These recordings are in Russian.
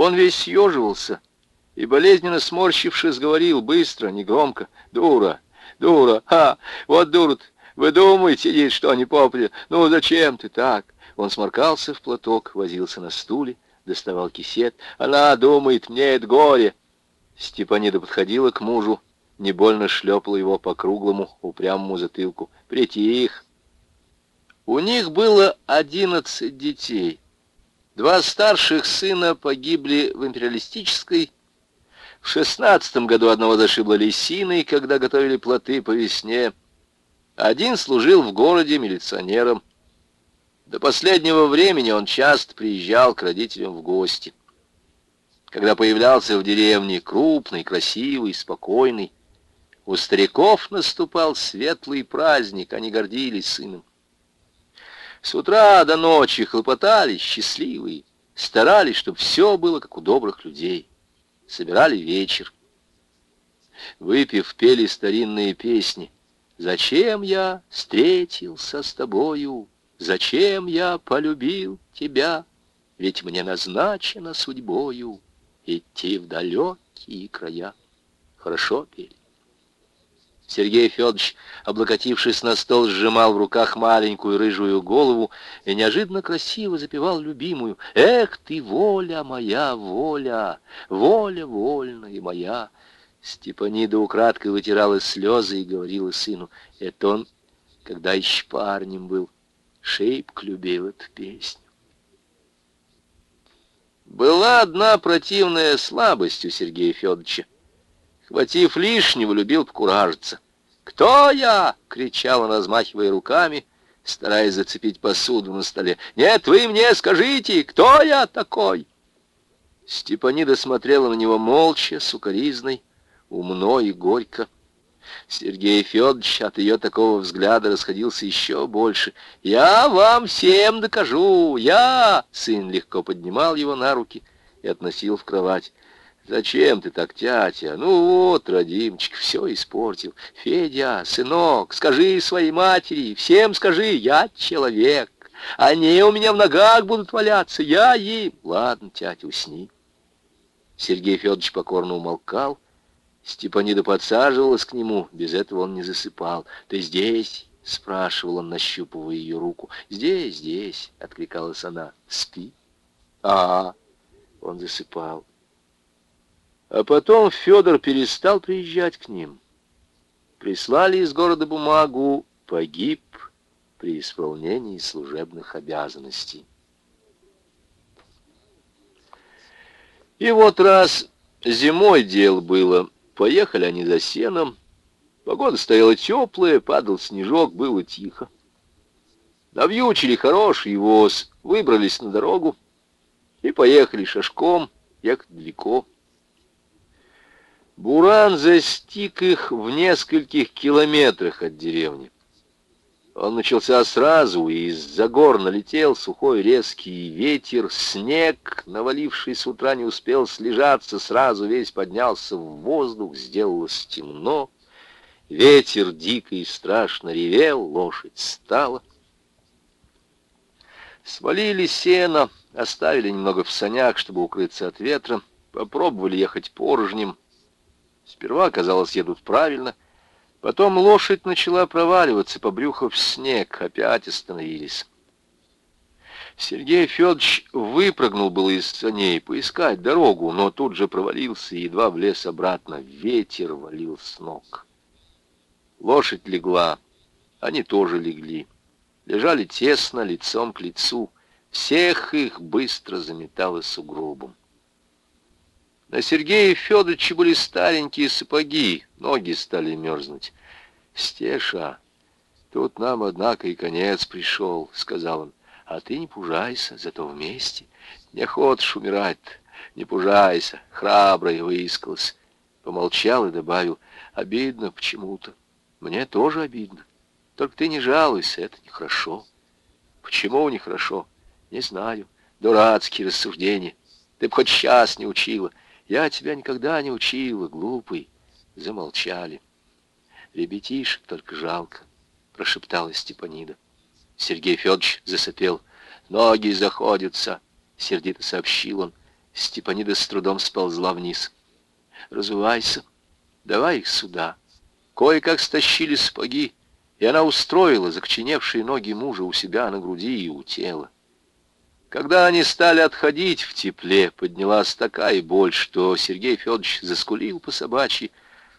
Он весь съеживался и, болезненно сморщившись, говорил быстро, негромко, «Дура, дура, ха, вот дура вы думаете, сидит, что не попадет? Ну, зачем ты так?» Он сморкался в платок, возился на стуле, доставал кисет. «Она думает, мне это горе!» Степанида подходила к мужу, не больно шлепала его по круглому, упрямому затылку. «Притих!» У них было одиннадцать детей. Два старших сына погибли в империалистической. В шестнадцатом году одного зашибло лисиной, когда готовили плоты по весне. Один служил в городе милиционером. До последнего времени он часто приезжал к родителям в гости. Когда появлялся в деревне крупный, красивый, спокойный, у стариков наступал светлый праздник, они гордились сыном. С утра до ночи хлопотали, счастливые, старались, чтобы все было, как у добрых людей. Собирали вечер. Выпив, пели старинные песни. «Зачем я встретился с тобою? Зачем я полюбил тебя? Ведь мне назначено судьбою идти в далекие края». Хорошо пели. Сергей Федорович, облокотившись на стол, сжимал в руках маленькую рыжую голову и неожиданно красиво запевал любимую «Эх ты, воля моя, воля, воля вольная моя!» Степанида украдкой вытирала слезы и говорила сыну «Это он, когда еще парнем был, шибко любил эту песню». Была одна противная слабость у Сергея Федоровича. Хватив лишнего, любил покуражиться. «Кто я?» — кричал он, размахивая руками, стараясь зацепить посуду на столе. «Нет, вы мне скажите, кто я такой?» Степанида смотрела на него молча, сукоризной, умно и горько. Сергей Федорович от ее такого взгляда расходился еще больше. «Я вам всем докажу! Я!» Сын легко поднимал его на руки и относил в кровать. Зачем ты так, тятя? Ну вот, родимчик, все испортил. Федя, сынок, скажи своей матери, всем скажи, я человек. Они у меня в ногах будут валяться, я им. Ладно, тятя, усни. Сергей Федорович покорно умолкал. Степанида подсаживалась к нему, без этого он не засыпал. «Ты здесь?» — спрашивал он, нащупывая ее руку. «Здесь, здесь», — откликалась она. «Спи». «А, он засыпал. А потом Федор перестал приезжать к ним. Прислали из города бумагу «Погиб при исполнении служебных обязанностей». И вот раз зимой дел было, поехали они за сеном, погода стояла теплая, падал снежок, было тихо. Навьючили хороший воз, выбрались на дорогу и поехали шашком, ехать далеко. Буран застиг их в нескольких километрах от деревни. Он начался сразу, и из-за гор налетел сухой резкий ветер, снег, наваливший с утра, не успел слежаться, сразу весь поднялся в воздух, сделалось темно. Ветер дико и страшно ревел, лошадь стала. Свалили сено, оставили немного в санях, чтобы укрыться от ветра, попробовали ехать порожнем, Сперва, казалось, едут правильно. Потом лошадь начала проваливаться по брюху в снег, опять остановились. Сергей Федорович выпрыгнул было из саней поискать дорогу, но тут же провалился и едва влез обратно. Ветер валил с ног. Лошадь легла, они тоже легли. Лежали тесно, лицом к лицу. Всех их быстро заметало сугробом. На Сергея Федоровича были старенькие сапоги, ноги стали мерзнуть. «Стеша, тут нам, однако, и конец пришел», — сказал он. «А ты не пужайся, зато вместе. Не хочешь умирать не пужайся, храбрый выискался». Помолчал и добавил, «Обидно почему-то. Мне тоже обидно. Только ты не жалуйся, это нехорошо». «Почему нехорошо? Не знаю. Дурацкие рассуждения. Ты б хоть сейчас не учила». Я тебя никогда не учила, глупый. Замолчали. Ребятишек только жалко, прошептала Степанида. Сергей Федорович засопел. Ноги заходятся, сердито сообщил он Степанида с трудом сползла вниз. «Разувайся, давай их сюда». Кое-как стащили спаги, и она устроила закоченевшие ноги мужа у себя на груди и у тела. Когда они стали отходить в тепле, поднялась такая боль, что Сергей Федорович заскулил по собачьи,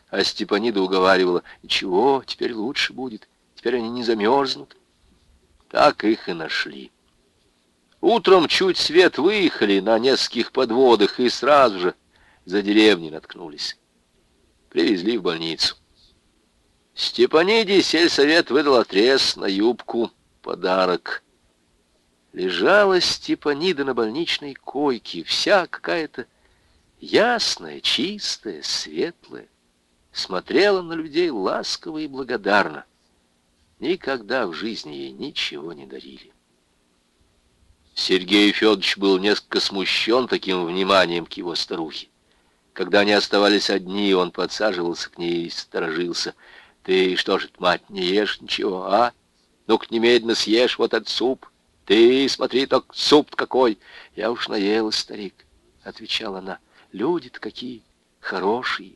а Степанида уговаривала, «Ничего, теперь лучше будет, теперь они не замерзнут». Так их и нашли. Утром чуть свет выехали на нескольких подводах и сразу же за деревней наткнулись. Привезли в больницу. Степаниде сельсовет выдал отрез на юбку, подарок. Лежала Степанида на больничной койке, вся какая-то ясная, чистая, светлая, смотрела на людей ласково и благодарно. Никогда в жизни ей ничего не дарили. Сергей Федорович был несколько смущен таким вниманием к его старухе. Когда они оставались одни, он подсаживался к ней и сторожился. «Ты что ж, мать, не ешь ничего, а? Ну-ка немедленно съешь вот этот суп. Ты смотри, так суп какой!» «Я уж наелась, старик», — отвечала она. «Люди-то какие хорошие».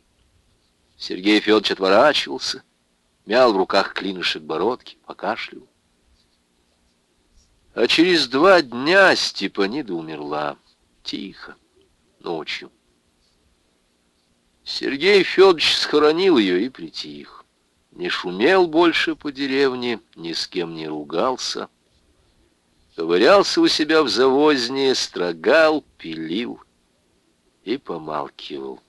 Сергей Федорович отворачивался, мял в руках клинышек бородки, покашливал. А через два дня Степанида умерла. Тихо, ночью. Сергей Федорович схоронил ее и притих. Не шумел больше по деревне, ни с кем не ругался. Ковырялся у себя в завозне, строгал, пилил и помалкивал.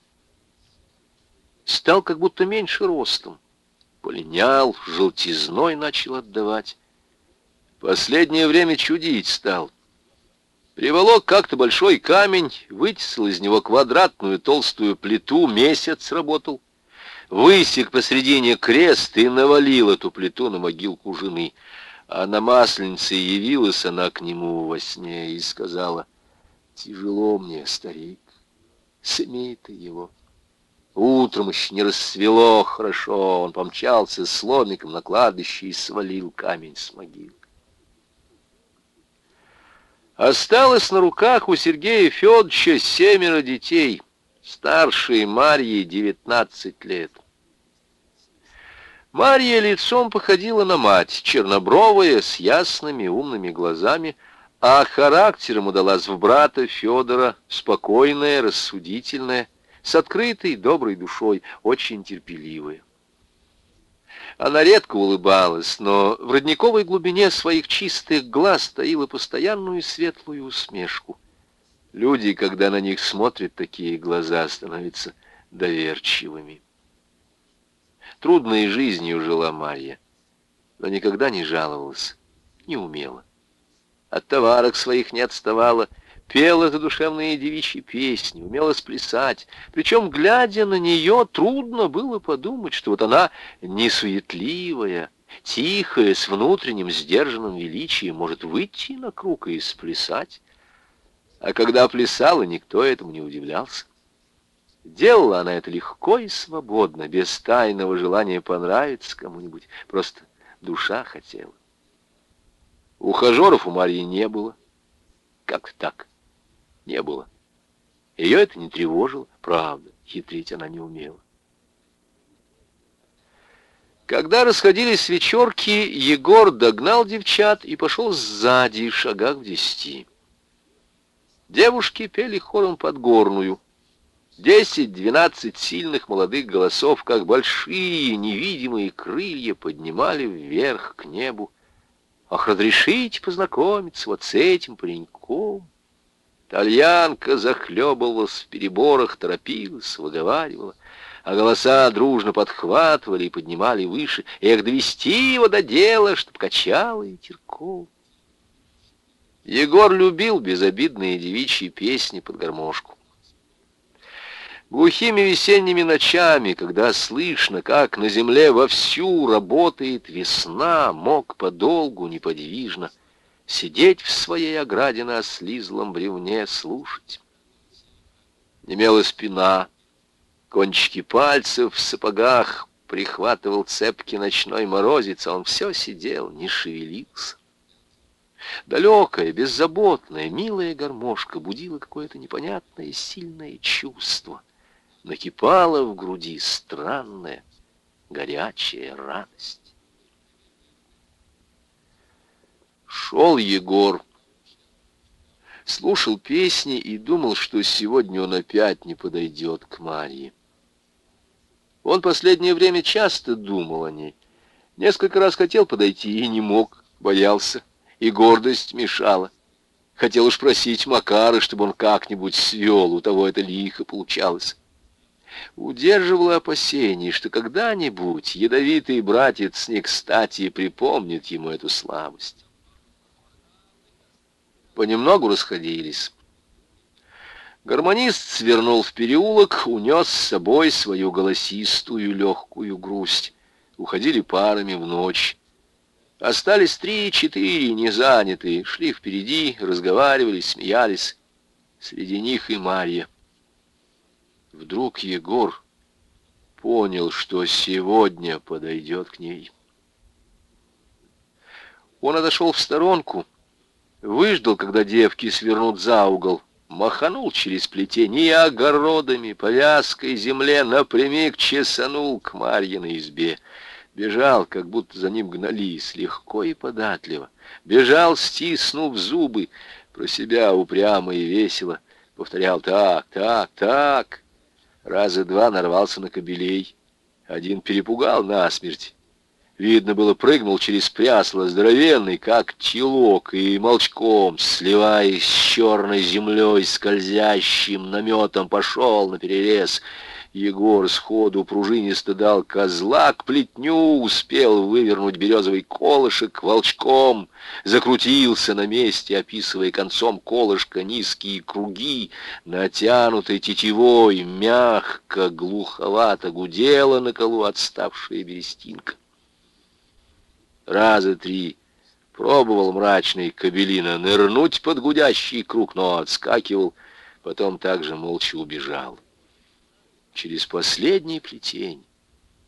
Стал как будто меньше ростом. Полинял, желтизной начал отдавать. Последнее время чудить стал. Приволок как-то большой камень, вытесал из него квадратную толстую плиту, месяц работал. Высек посредине крест и навалил эту плиту на могилку жены. А на Масленице явилась она к нему во сне и сказала, «Тяжело мне, старик, сымей ты его». Утром еще не рассвело хорошо, он помчался с ломиком на кладбище и свалил камень с могилы. Осталось на руках у Сергея Федоровича семеро детей, старшей Марье 19 лет. Марья лицом походила на мать, чернобровая, с ясными умными глазами, а характером удалась в брата Федора, спокойная, рассудительная, с открытой доброй душой, очень терпеливая. Она редко улыбалась, но в родниковой глубине своих чистых глаз таила постоянную светлую усмешку. Люди, когда на них смотрят такие глаза, становятся доверчивыми. Трудной жизнью жила Марья, но никогда не жаловалась, не умела. От товарок своих не отставала, пела задушевные девичьи песни, умела сплясать. Причем, глядя на нее, трудно было подумать, что вот она не суетливая, тихая, с внутренним сдержанным величием, может выйти на круг и сплясать. А когда плясала, никто этому не удивлялся. Делала она это легко и свободно, без тайного желания понравиться кому-нибудь. Просто душа хотела. Ухажеров у Марьи не было. Как так? не было. Ее это не тревожило, правда, хитрить она не умела. Когда расходились вечерки, Егор догнал девчат и пошел сзади, шагах в десяти. Девушки пели хором подгорную. Десять-двенадцать сильных молодых голосов, как большие невидимые крылья, поднимали вверх к небу. Ах, разрешите познакомиться вот с этим пареньком. Тальянка захлебывалась в переборах, торопилась, выговаривала, а голоса дружно подхватывали и поднимали выше. Эх, довести его до дела, чтоб качало и теркол. Егор любил безобидные девичьи песни под гармошку. Глухими весенними ночами, когда слышно, как на земле вовсю работает весна, мог подолгу неподвижно сидеть в своей ограде на слизлом бревне, слушать. Немела спина, кончики пальцев в сапогах прихватывал цепкий ночной морозец, а он все сидел, не шевелился. Далекая, беззаботная, милая гармошка будила какое-то непонятное сильное чувство. Накипала в груди странная, горячая радость. Шел Егор. Слушал песни и думал, что сегодня он опять не подойдет к Марье. Он последнее время часто думал о ней. Несколько раз хотел подойти и не мог, боялся и гордость мешала. Хотел уж просить Макара, чтобы он как-нибудь свел, у того это лихо получалось. Удерживало опасение, что когда-нибудь ядовитый братец не кстати припомнит ему эту слабость. Понемногу расходились. Гармонист свернул в переулок, унес с собой свою голосистую легкую грусть. Уходили парами в ночь. Остались три-четыре незанятые, шли впереди, разговаривали, смеялись. Среди них и Марья. Вдруг Егор понял, что сегодня подойдет к ней. Он отошел в сторонку, выждал, когда девки свернут за угол, маханул через плетень и огородами, повязкой земле напрямик чесанул к Марьиной избе — Бежал, как будто за ним гнались, легко и податливо. Бежал, стиснув зубы, про себя упрямо и весело. Повторял так, так, так. Раза два нарвался на кобелей. Один перепугал насмерть. Видно было, прыгнул через прясло, здоровенный, как телок, и молчком, сливаясь с черной землей, скользящим наметом, пошел на перерез. Егор сходу пружинисто дал козла к плетню, успел вывернуть березовый колышек волчком, закрутился на месте, описывая концом колышка низкие круги, натянутой тетивой, мягко, глуховато гудела на колу отставшая берестинка. Раза три пробовал мрачный кабелина нырнуть под гудящий круг, но отскакивал, потом также молча убежал через последний плетень.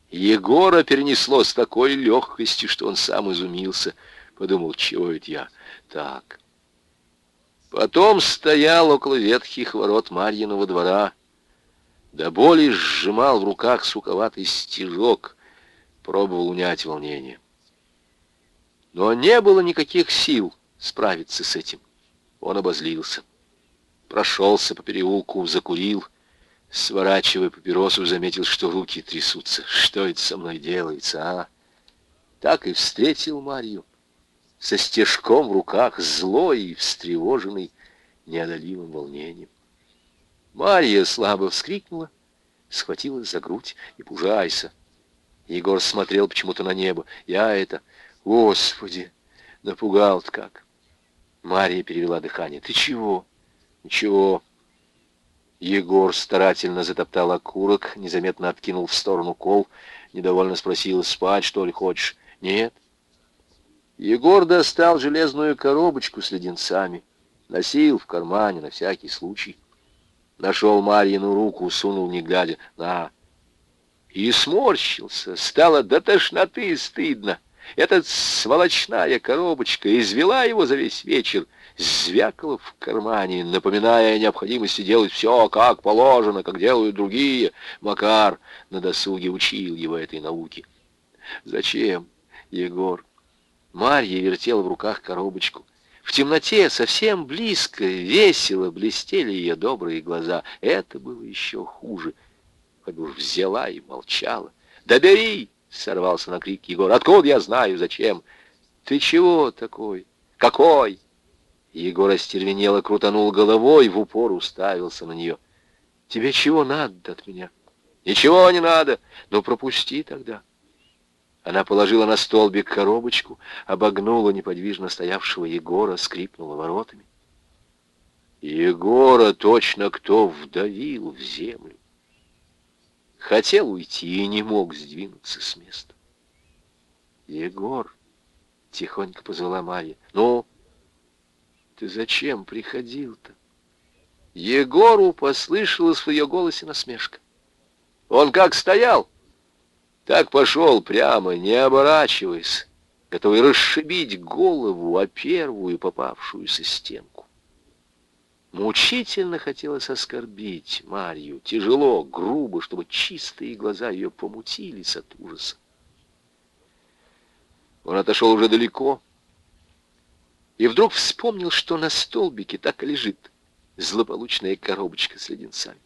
Егора перенесло с такой легкостью, что он сам изумился. Подумал, чего это я так. Потом стоял около ветхих ворот Марьиного двора. До боли сжимал в руках суковатый стежок, пробовал унять волнение. Но не было никаких сил справиться с этим. Он обозлился. Прошелся по переулку, закурил — Сворачивая папиросу, заметил, что руки трясутся. Что это со мной делается, а? Так и встретил Марью. Со стежком в руках, злой и встревоженный неодолимым волнением. Марья слабо вскрикнула, схватилась за грудь и пужайся. Егор смотрел почему-то на небо. Я это... Господи, напугал-то как. Марья перевела дыхание. Ты чего? Ничего. Егор старательно затоптал окурок, незаметно откинул в сторону кол, недовольно спросил, спать, что ли, хочешь? Нет. Егор достал железную коробочку с леденцами, носил в кармане на всякий случай. Нашел Марьину руку, сунул, не глядя, на. И сморщился, стало до тошноты стыдно. Эта сволочная коробочка извела его за весь вечер — звякало в кармане, напоминая о необходимости делать все как положено, как делают другие. Макар на досуге учил его этой науке. «Зачем, Егор?» Марья вертела в руках коробочку. В темноте, совсем близко, весело блестели ее добрые глаза. Это было еще хуже. Хоть уж взяла и молчала. «Да бери!» — сорвался на крик Егор. «Откуда я знаю, зачем?» «Ты чего такой? Какой?» Егор остервенело крутанул головой, в упор уставился на нее. «Тебе чего надо от меня?» «Ничего не надо, но пропусти тогда». Она положила на столбик коробочку, обогнула неподвижно стоявшего Егора, скрипнула воротами. Егора точно кто вдавил в землю. Хотел уйти и не мог сдвинуться с места. «Егор!» — тихонько позвала Марья. «Ну?» Ты зачем приходил-то? Егору послышалась в ее голосе насмешка. Он как стоял, так пошел прямо, не оборачиваясь. готовый расшибить голову о первую попавшуюся стенку. Мучительно хотелось оскорбить Марью, тяжело, грубо, чтобы чистые глаза ее помутились от ужаса. Он отошел уже далеко и вдруг вспомнил, что на столбике так и лежит злополучная коробочка с леденцами.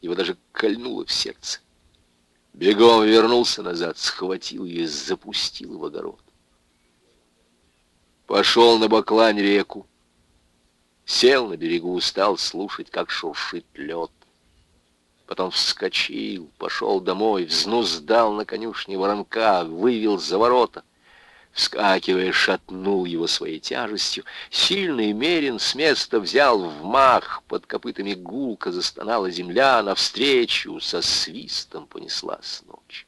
Его даже кольнуло в сердце. Бегом вернулся назад, схватил ее и запустил в огород. Пошел на баклань реку. Сел на берегу, стал слушать, как шуршит лед. Потом вскочил, пошел домой, взнуздал на конюшне воронка, вывел за ворота — Вскакивая, шатнул его своей тяжестью. Сильный мерин с места взял в мах, под копытами гулко застонала земля, навстречу со свистом понеслась ночь.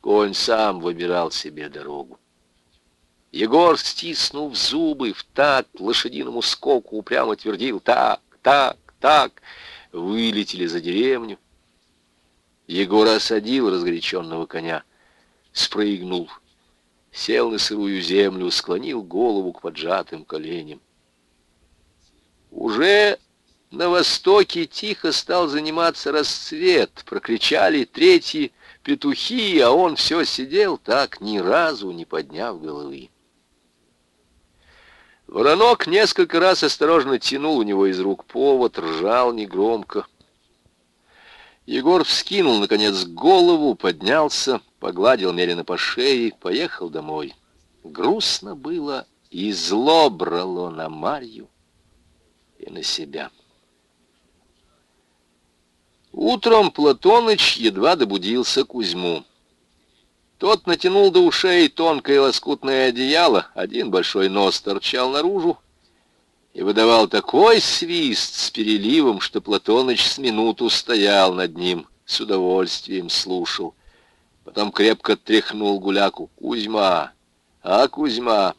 Конь сам выбирал себе дорогу. Егор, стиснув зубы, в такт лошадиному скоку упрямо твердил «Так, так, так!» Вылетели за деревню. Егор осадил разгоряченного коня, спрыгнул — сел на сырую землю, склонил голову к поджатым коленям. Уже на востоке тихо стал заниматься расцвет, прокричали третьи петухи, а он все сидел так, ни разу не подняв головы. Воронок несколько раз осторожно тянул у него из рук повод, ржал негромко. Егор вскинул, наконец, голову, поднялся, погладил Мерина по шее, поехал домой. Грустно было и зло брало на Марью и на себя. Утром Платоныч едва добудился Кузьму. Тот натянул до ушей тонкое лоскутное одеяло, один большой нос торчал наружу, и выдавал такой свист с переливом, что Платоныч с минуту стоял над ним, с удовольствием слушал. Потом крепко тряхнул гуляку. «Кузьма! А, Кузьма!»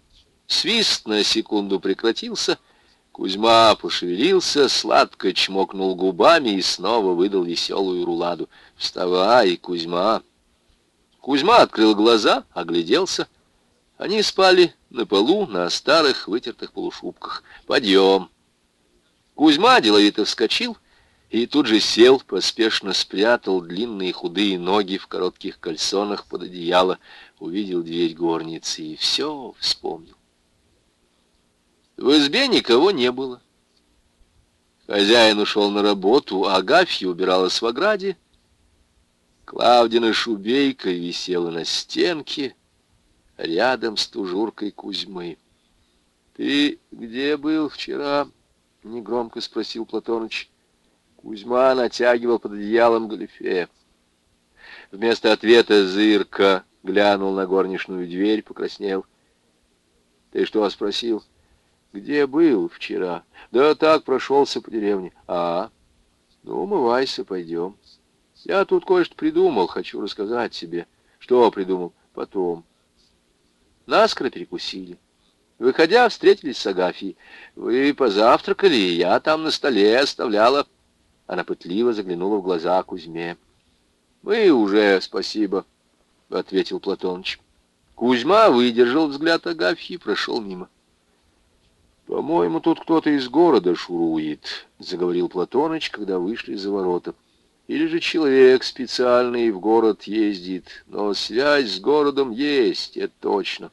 Свист на секунду прекратился. Кузьма пошевелился, сладко чмокнул губами и снова выдал веселую руладу. «Вставай, Кузьма!» Кузьма открыл глаза, огляделся — они спали на полу, на старых вытертых полушубках. «Подъем!» Кузьма деловито вскочил и тут же сел, поспешно спрятал длинные худые ноги в коротких кальсонах под одеяло, увидел дверь горницы и все вспомнил. В избе никого не было. Хозяин ушел на работу, а Агафья убиралась в ограде. Клавдина шубейка висела на стенке, рядом с тужуркой Кузьмы. «Ты где был вчера?» — негромко спросил Платоныч. Кузьма натягивал под одеялом галифе. Вместо ответа Зырка глянул на горничную дверь, покраснел. «Ты что?» — спросил. «Где был вчера?» «Да так, прошелся по деревне». «А, ну, умывайся, пойдем. Я тут кое-что придумал, хочу рассказать тебе». «Что придумал?» «Потом». Наскоро перекусили. Выходя, встретились с Агафьей. Вы позавтракали, я там на столе оставляла. Она пытливо заглянула в глаза Кузьме. Мы уже, спасибо, ответил Платоныч. Кузьма выдержал взгляд Агафьи и прошел мимо. «По-моему, тут кто-то из города шурует», — заговорил Платоныч, когда вышли за ворота. «Или же человек специальный в город ездит, но связь с городом есть, это точно».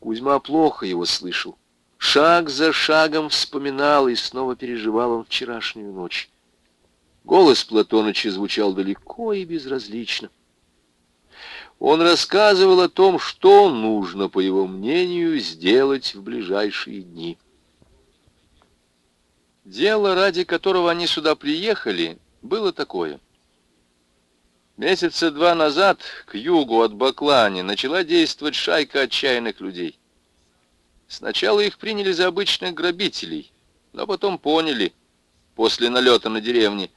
Кузьма плохо его слышал. Шаг за шагом вспоминал и снова переживал он вчерашнюю ночь. Голос Платоныча звучал далеко и безразлично. Он рассказывал о том, что нужно, по его мнению, сделать в ближайшие дни. Дело, ради которого они сюда приехали, было такое — Месяца два назад к югу от Баклани начала действовать шайка отчаянных людей. Сначала их приняли за обычных грабителей, но потом поняли, после налета на деревни,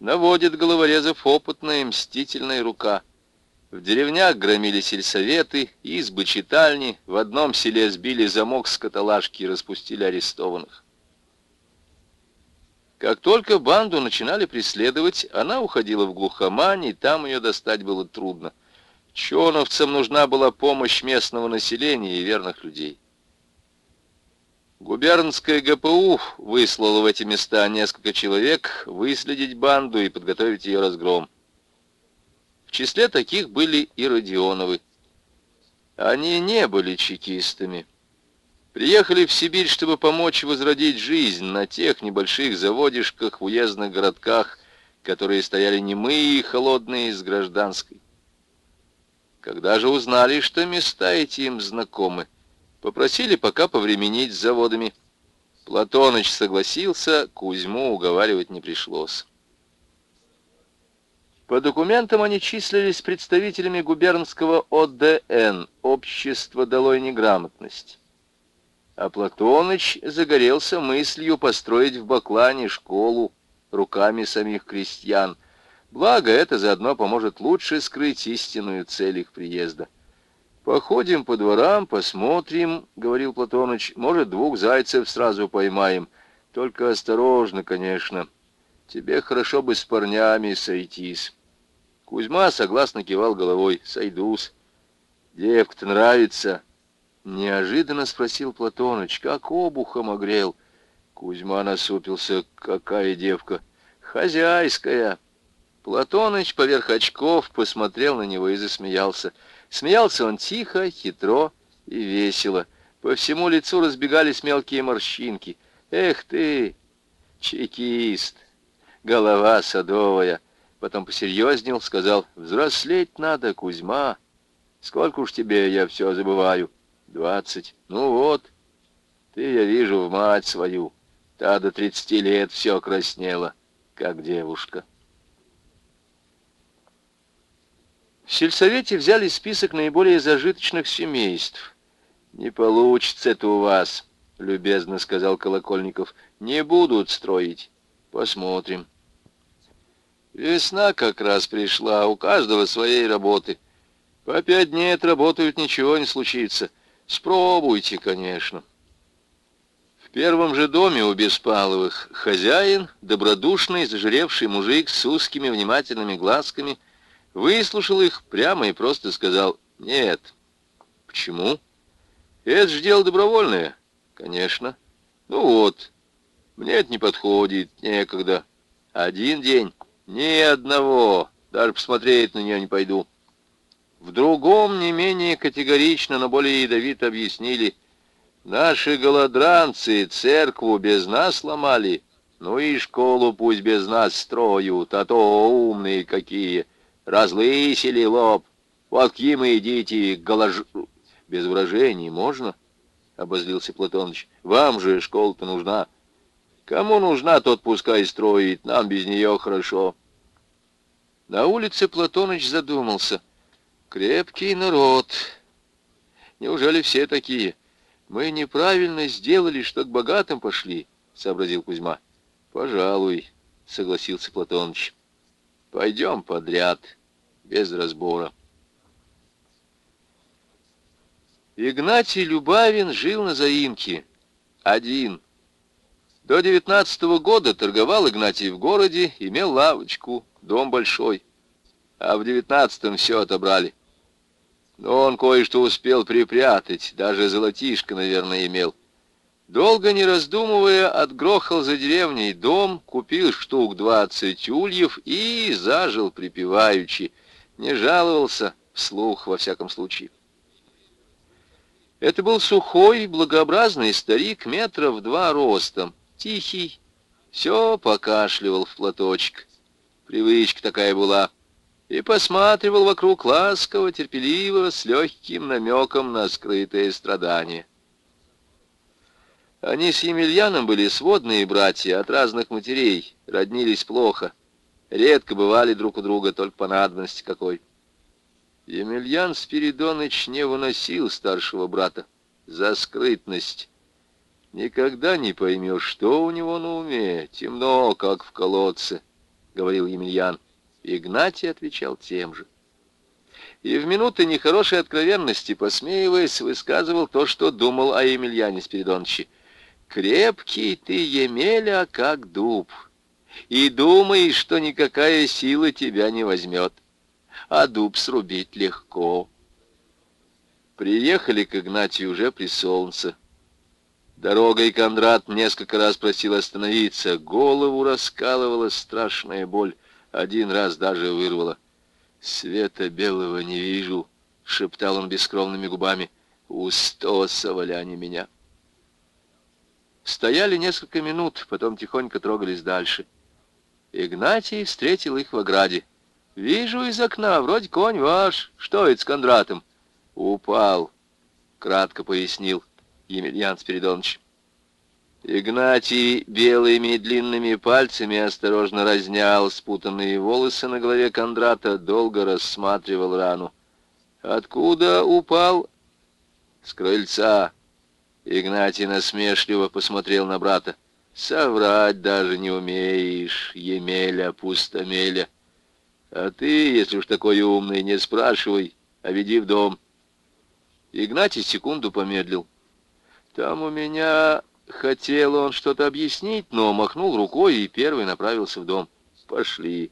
наводит головорезов опытная мстительная рука. В деревнях громили сельсоветы, избы, читальни, в одном селе сбили замок с каталажки и распустили арестованных. Как только банду начинали преследовать, она уходила в глухомань, и там ее достать было трудно. Чоновцам нужна была помощь местного населения и верных людей. Губернское ГПУ выслало в эти места несколько человек выследить банду и подготовить ее разгром. В числе таких были и Родионовы. Они не были чекистами. Приехали в Сибирь, чтобы помочь возродить жизнь на тех небольших заводишках в уездных городках, которые стояли немые и холодные из гражданской. Когда же узнали, что места эти им знакомы, Попросили пока повременить с заводами. Платоныч согласился, Кузьму уговаривать не пришлось. По документам они числились представителями губернского ОДН, Общества долой неграмотность. А Платоныч загорелся мыслью построить в Баклане школу руками самих крестьян. Благо, это заодно поможет лучше скрыть истинную цель их приезда. «Походим по дворам, посмотрим», — говорил Платоныч. «Может, двух зайцев сразу поймаем. Только осторожно, конечно. Тебе хорошо бы с парнями сойтись». Кузьма согласно кивал головой. «Сойдусь». «Девка-то нравится?» Неожиданно спросил Платоныч, как обухом огрел. Кузьма насупился. «Какая девка?» «Хозяйская». Платоныч поверх очков посмотрел на него и засмеялся. Смеялся он тихо, хитро и весело. По всему лицу разбегались мелкие морщинки. «Эх ты, чекист, голова садовая!» Потом посерьезнел, сказал, «Взрослеть надо, Кузьма. Сколько уж тебе, я все забываю?» «Двадцать. Ну вот, ты, я вижу, в мать свою. Та до тридцати лет все краснела, как девушка». В сельсовете взяли список наиболее зажиточных семейств. «Не получится это у вас», — любезно сказал Колокольников. «Не будут строить. Посмотрим». Весна как раз пришла, у каждого своей работы. По пять дней отработают, ничего не случится. Спробуйте, конечно. В первом же доме у Беспаловых хозяин, добродушный, зажиревший мужик с узкими внимательными глазками — Выслушал их прямо и просто сказал «нет». «Почему?» «Это же дело добровольное». «Конечно». «Ну вот, мне это не подходит, некогда. Один день, ни одного, даже посмотреть на нее не пойду». В другом не менее категорично, но более ядовито объяснили, «Наши голодранцы церкву без нас ломали, ну и школу пусть без нас строят, а то умные какие» разлысили лоб. Вот к им идите, голож... Без выражений можно? Обозлился Платоныч. Вам же школа-то нужна. Кому нужна, тот пускай строит, нам без нее хорошо. На улице Платоныч задумался. Крепкий народ. Неужели все такие? Мы неправильно сделали, что к богатым пошли, сообразил Кузьма. Пожалуй, согласился Платоныч. Пойдем подряд без разбора. Игнатий Любавин жил на заимке. Один. До девятнадцатого года торговал Игнатий в городе, имел лавочку, дом большой. А в девятнадцатом все отобрали. Но он кое-что успел припрятать, даже золотишко, наверное, имел. Долго не раздумывая, отгрохал за деревней дом, купил штук двадцать ульев и зажил припеваючи, не жаловался вслух, во всяком случае. Это был сухой, благообразный старик, метров два ростом, тихий, все покашливал в платочек. Привычка такая была. И посматривал вокруг ласково, терпеливо, с легким намеком на скрытые страдания. Они с Емельяном были сводные братья от разных матерей, роднились плохо. Редко бывали друг у друга, только по надобности какой. Емельян Спиридоныч не выносил старшего брата за скрытность. Никогда не поймешь, что у него на уме. Темно, как в колодце, — говорил Емельян. Игнатий отвечал тем же. И в минуты нехорошей откровенности, посмеиваясь, высказывал то, что думал о Емельяне Спиридоновиче. «Крепкий ты, Емеля, как дуб» и думаешь, что никакая сила тебя не возьмет. а дуб срубить легко. Приехали к Игнатию уже при солнце. Дорогой Кондрат несколько раз просил остановиться. Голову раскалывала страшная боль. Один раз даже вырвала. «Света белого не вижу», — шептал он бескровными губами. «Устосовали они меня». Стояли несколько минут, потом тихонько трогались дальше. Игнатий встретил их в ограде. «Вижу из окна, вроде конь ваш. Что это с Кондратом?» «Упал», — кратко пояснил Емельян Спиридонович. Игнатий белыми длинными пальцами осторожно разнял спутанные волосы на голове Кондрата, долго рассматривал рану. «Откуда упал?» «С крыльца». Игнатий насмешливо посмотрел на брата. «Соврать даже не умеешь, Емеля, пустомеля. А ты, если уж такой умный, не спрашивай, а веди в дом». Игнатий секунду помедлил. «Там у меня...» Хотел он что-то объяснить, но махнул рукой и первый направился в дом. «Пошли».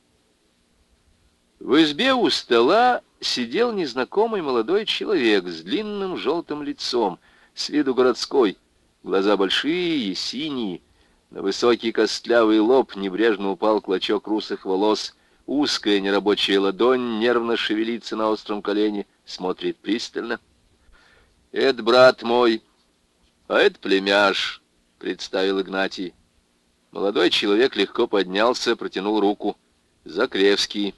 В избе у стола сидел незнакомый молодой человек с длинным желтым лицом, с виду городской, глаза большие, синие, на высокий костлявый лоб небрежно упал клочок русых волос, узкая нерабочая ладонь нервно шевелится на остром колене, смотрит пристально. «Это брат мой», «А это племяш», — представил Игнатий. Молодой человек легко поднялся, протянул руку. «Закревский».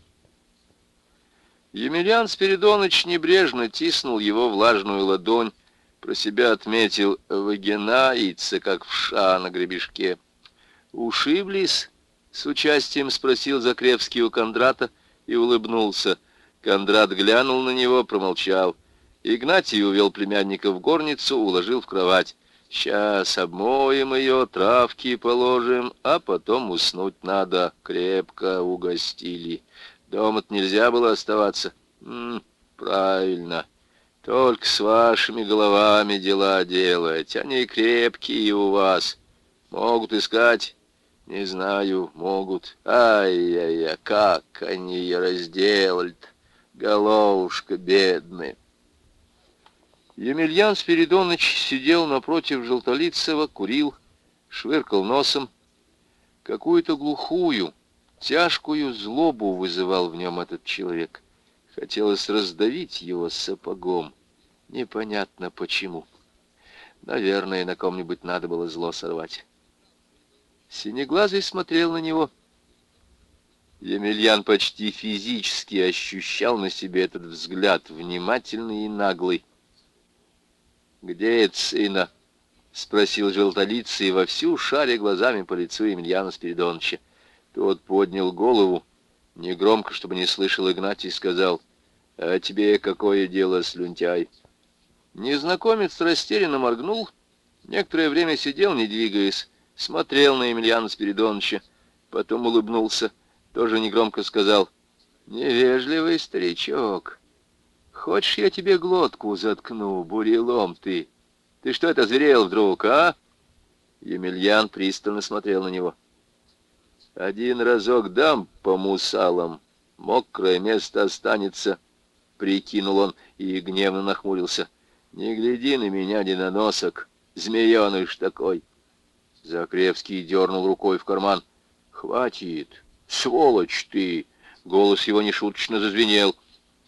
Емельян Спиридоныч небрежно тиснул его влажную ладонь, про себя отметил «выгинается, как вша на гребешке». «Ушиблись?» — с участием спросил Закревский у Кондрата и улыбнулся. Кондрат глянул на него, промолчал. Игнатий увел племянника в горницу, уложил в кровать. Сейчас обмоем ее, травки положим, а потом уснуть надо. Крепко угостили. Дома-то нельзя было оставаться. М -м, правильно. Только с вашими головами дела делать. Они крепкие у вас. Могут искать? Не знаю, могут. Ай-яй-яй, как они ее разделали-то. Головушка бедная. Емельян Спиридоныч сидел напротив Желтолицева, курил, швыркал носом. Какую-то глухую, тяжкую злобу вызывал в нем этот человек. Хотелось раздавить его сапогом. Непонятно почему. Наверное, на ком-нибудь надо было зло сорвать. Синеглазый смотрел на него. Емельян почти физически ощущал на себе этот взгляд, внимательный и наглый. «Где это сына?» — спросил желтолицый вовсю шаря глазами по лицу Емельяна Спиридоновича. Тот поднял голову, негромко, чтобы не слышал Игнатий, сказал, «А тебе какое дело, слюнтяй?» Незнакомец растерянно моргнул, некоторое время сидел, не двигаясь, смотрел на Емельяна Спиридоновича, потом улыбнулся, тоже негромко сказал, «Невежливый старичок». Хочешь, я тебе глотку заткну, бурелом ты? Ты что это зверел вдруг, а? Емельян пристально смотрел на него. Один разок дам по мусалам, мокрое место останется, прикинул он и гневно нахмурился. Не гляди на меня, неноносок, змееныш такой. Закревский дернул рукой в карман. «Хватит! Сволочь ты!» Голос его нешуточно зазвенел.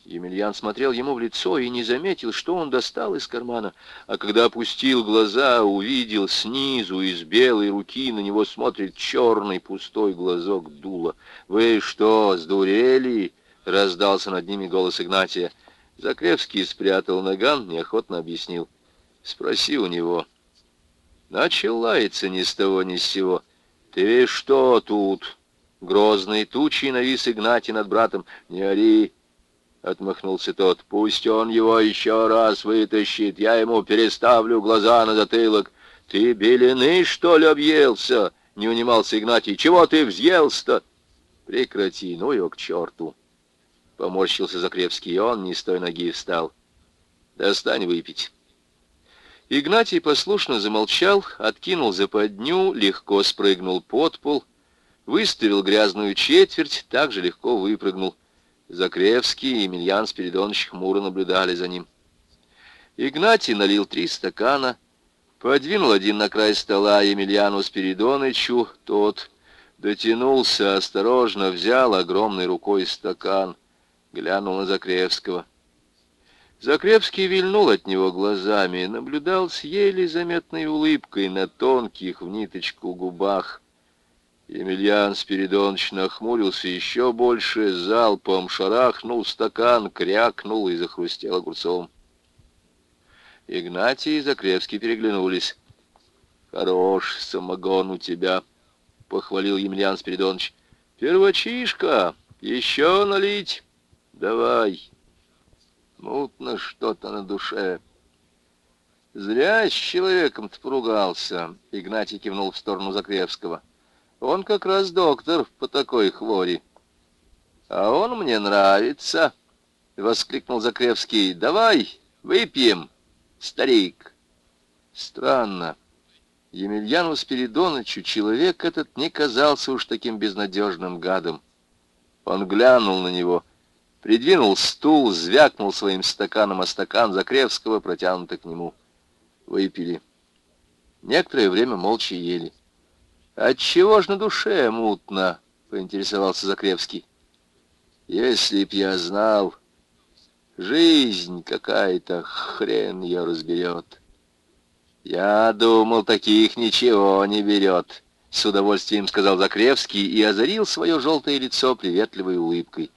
Емельян смотрел ему в лицо и не заметил, что он достал из кармана, а когда опустил глаза, увидел снизу из белой руки на него смотрит черный пустой глазок дула. «Вы что, сдурели?» — раздался над ними голос Игнатия. Закревский спрятал наган, неохотно объяснил. «Спроси у него». Начал лаяться ни с того ни с сего. «Ты что тут?» Грозной тучей навис Игнатий над братом. «Не ори!» — отмахнулся тот. «Пусть он его еще раз вытащит, я ему переставлю глаза на затылок. Ты белины, что ли, объелся?» — не унимался Игнатий. «Чего ты взъелся-то?» «Прекрати, ну его к черту!» Поморщился Закревский, и он не с той ноги встал. «Достань выпить». Игнатий послушно замолчал, откинул западню, легко спрыгнул под пол, выставил грязную четверть, так же легко выпрыгнул. Закревский и Емельян Спиридонович хмуро наблюдали за ним. Игнатий налил три стакана, подвинул один на край стола Емельяну Спиридонычу, тот дотянулся, осторожно взял огромной рукой стакан, глянул на Закревского. Закревский вильнул от него глазами, наблюдал с еле заметной улыбкой на тонких в ниточку губах. Емельян Спиридонович нахмурился еще больше, залпом шарахнул стакан, крякнул и захрустел огурцом. Игнатий и Закревский переглянулись. «Хорош самогон у тебя», — похвалил Емельян Спиридонович. «Первочишка, еще налить? Давай». Мутно что-то на душе. Зря с человеком-то поругался, Игнатий кивнул в сторону Закревского. Он как раз доктор по такой хвори. А он мне нравится, воскликнул Закревский. Давай, выпьем, старик. Странно. Емельяну Спиридоновичу человек этот не казался уж таким безнадежным гадом. Он глянул на него — придвинул стул, звякнул своим стаканом о стакан Закревского, протянутый к нему. Выпили. Некоторое время молча ели. «Отчего ж на душе мутно?» — поинтересовался Закревский. «Если б я знал, жизнь какая-то, хрен ее разберет». «Я думал, таких ничего не берет», — с удовольствием сказал Закревский и озарил свое желтое лицо приветливой улыбкой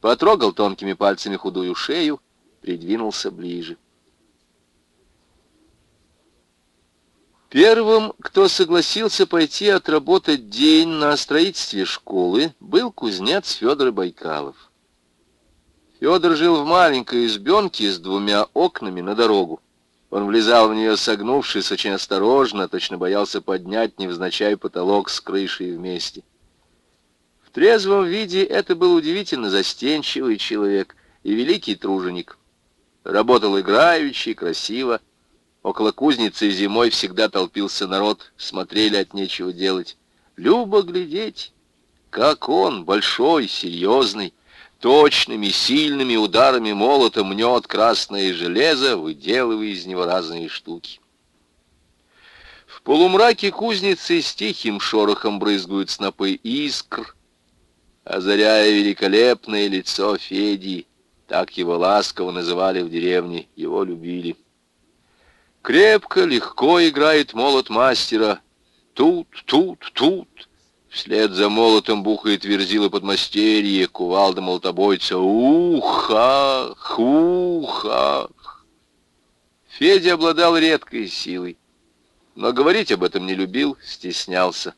потрогал тонкими пальцами худую шею, придвинулся ближе. Первым, кто согласился пойти отработать день на строительстве школы, был кузнец Федор Байкалов. Федор жил в маленькой избенке с двумя окнами на дорогу. Он влезал в нее, согнувшись, очень осторожно, точно боялся поднять невзначай потолок с крышей вместе. В трезвом виде это был удивительно застенчивый человек и великий труженик. Работал играючи, красиво. Около кузницы зимой всегда толпился народ, смотрели от нечего делать. Любо глядеть, как он, большой, серьезный, точными, сильными ударами молота мнет красное железо, выделывая из него разные штуки. В полумраке кузницы с тихим шорохом брызгают снопы искр, озаряя великолепное лицо Феди, так его ласково называли в деревне, его любили. Крепко, легко играет молот мастера. Тут, тут, тут. Вслед за молотом бухает верзила подмастерье, кувалда молотобойца. Ух-ах, ух-ах. Федя обладал редкой силой, но говорить об этом не любил, стеснялся.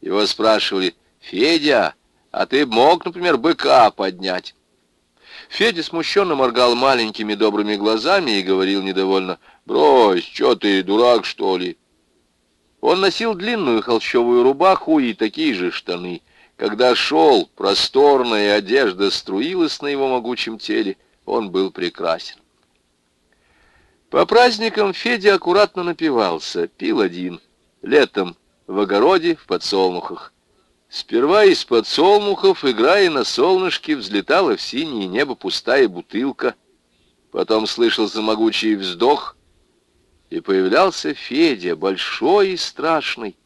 Его спрашивали, «Федя, а ты мог, например, быка поднять. Федя смущенно моргал маленькими добрыми глазами и говорил недовольно, «Брось, что ты, дурак, что ли?» Он носил длинную холщовую рубаху и такие же штаны. Когда шел, просторная одежда струилась на его могучем теле, он был прекрасен. По праздникам Федя аккуратно напивался, пил один, летом в огороде, в подсолнухах. Сперва из подсолнухов, играя на солнышке, взлетала в синее небо пустая бутылка. Потом слышался могучий вздох, и появлялся Федя, большой и страшный.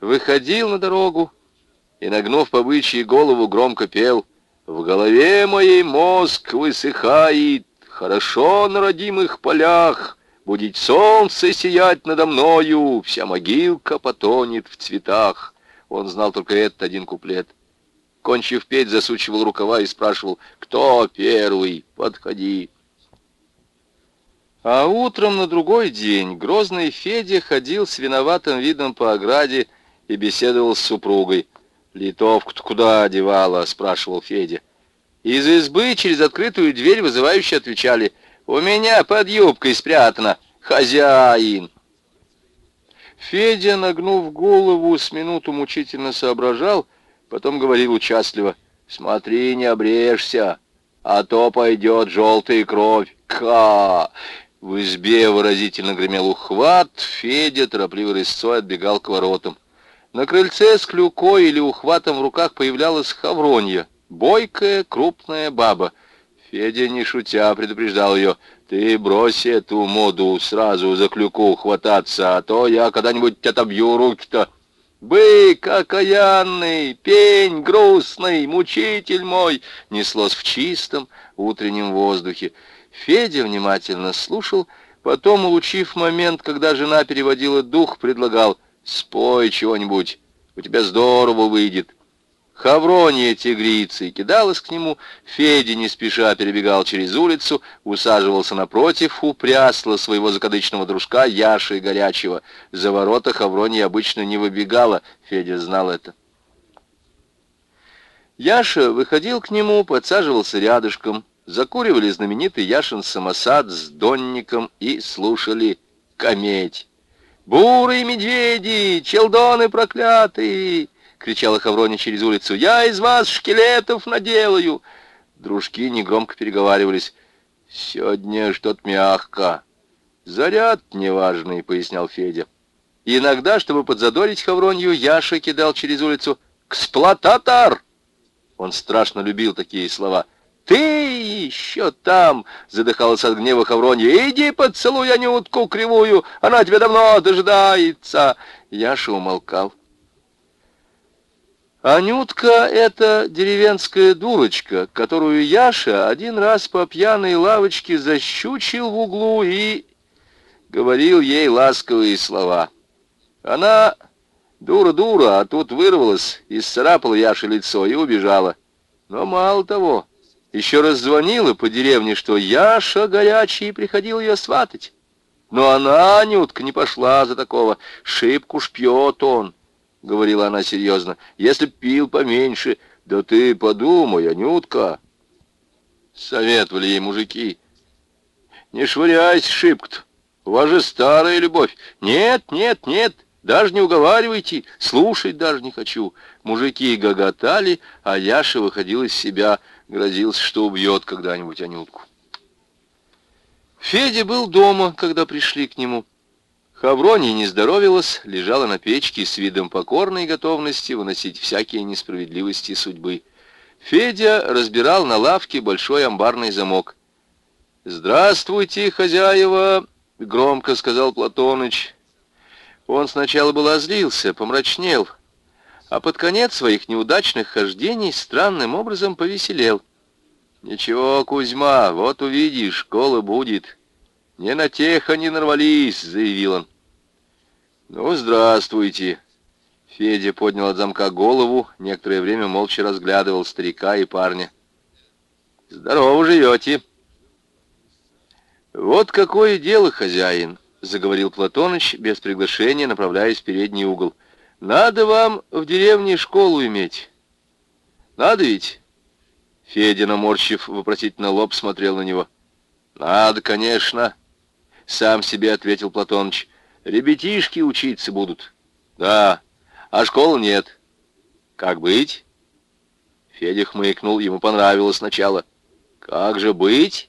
Выходил на дорогу и, нагнув по бычьей голову, громко пел «В голове моей мозг высыхает, хорошо на родимых полях, будет солнце сиять надо мною, вся могилка потонет в цветах». Он знал только этот один куплет. Кончив петь, засучивал рукава и спрашивал, «Кто первый? Подходи». А утром на другой день грозный Федя ходил с виноватым видом по ограде и беседовал с супругой. «Литовку-то куда одевала?» — спрашивал Федя. Из избы через открытую дверь вызывающе отвечали, «У меня под юбкой спрятано хозяин». Федя, нагнув голову, с минуту мучительно соображал, потом говорил участливо, «Смотри, не обрежься, а то пойдет желтая кровь. Ка!» В избе выразительно гремел ухват, Федя торопливо рысцой отбегал к воротам. На крыльце с клюкой или ухватом в руках появлялась Хавронья, Бойкая, крупная баба. Федя, не шутя, предупреждал ее, «Ты брось эту моду сразу за клюку хвататься, а то я когда-нибудь отобью руки-то». «Бык окаянный, пень грустный, мучитель мой!» неслось в чистом утреннем воздухе. Федя внимательно слушал, потом, улучив момент, когда жена переводила дух, предлагал «Спой чего-нибудь, у тебя здорово выйдет». Хаврония тигрицей кидалась к нему, Федя не спеша перебегал через улицу, усаживался напротив у прясла своего закадычного дружка Яши Горячего. За ворота Хаврония обычно не выбегала, Федя знал это. Яша выходил к нему, подсаживался рядышком, закуривали знаменитый Яшин самосад с донником и слушали кометь. «Бурые медведи, челдоны проклятые!» — кричала Хавроня через улицу. «Я из вас шкелетов наделаю!» Дружки негромко переговаривались. «Сегодня что-то мягко. Заряд неважный», — пояснял Федя. И иногда, чтобы подзадорить Хавронью, Яша кидал через улицу «Ксплататар!» Он страшно любил такие слова. «Ты еще там!» — задыхалась от гнева Хавронья. «Иди поцелуй Анютку кривую, она тебя давно дожидается!» Яша умолкал. Анютка — это деревенская дурочка, которую Яша один раз по пьяной лавочке защучил в углу и говорил ей ласковые слова. Она дура-дура, а тут вырвалась, исцарапала Яше лицо и убежала. Но мало того, еще раз звонила по деревне, что Яша горячий приходил ее сватать. Но она, Анютка, не пошла за такого, шибку шпьет он. — говорила она серьезно, — если пил поменьше, да ты подумай, Анютка. Советовали ей мужики. Не швыряйся шибко-то, у вас же старая любовь. Нет, нет, нет, даже не уговаривайте, слушать даже не хочу. Мужики гоготали, а Яша выходил из себя, грозился, что убьет когда-нибудь Анютку. Федя был дома, когда пришли к нему. Хаврония не здоровилась, лежала на печке с видом покорной готовности выносить всякие несправедливости судьбы. Федя разбирал на лавке большой амбарный замок. «Здравствуйте, хозяева!» — громко сказал Платоныч. Он сначала был озлился, помрачнел, а под конец своих неудачных хождений странным образом повеселел. «Ничего, Кузьма, вот увидишь, школа будет. «Не на тех они нарвались», — заявил он. «Ну, здравствуйте». Федя поднял от замка голову, некоторое время молча разглядывал старика и парня. «Здорово живете». «Вот какое дело, хозяин», — заговорил Платоныч, без приглашения, направляясь в передний угол. «Надо вам в деревне школу иметь. Надо ведь?» Федя, наморщив вопросительно лоб, смотрел на него. «Надо, конечно», сам себе ответил Платоныч. Ребятишки учиться будут. Да, а школы нет. Как быть? Федя хмыкнул, ему понравилось сначала. Как же быть?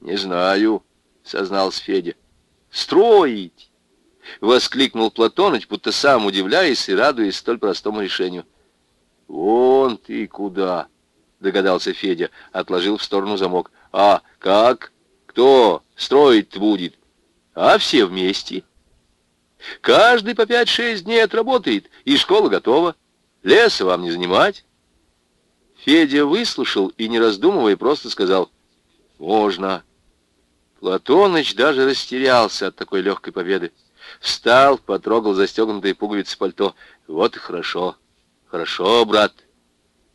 Не знаю, сознался Федя. Строить! Воскликнул Платоныч, будто сам удивляясь и радуясь столь простому решению. «Вон ты куда!» — догадался Федя, отложил в сторону замок. «А как? Кто?» строить будет, а все вместе. Каждый по пять-шесть дней отработает, и школа готова. Леса вам не занимать. Федя выслушал и, не раздумывая, просто сказал «Можно». Платоныч даже растерялся от такой легкой победы. Встал, потрогал застегнутые пуговицы пальто. Вот и хорошо. Хорошо, брат.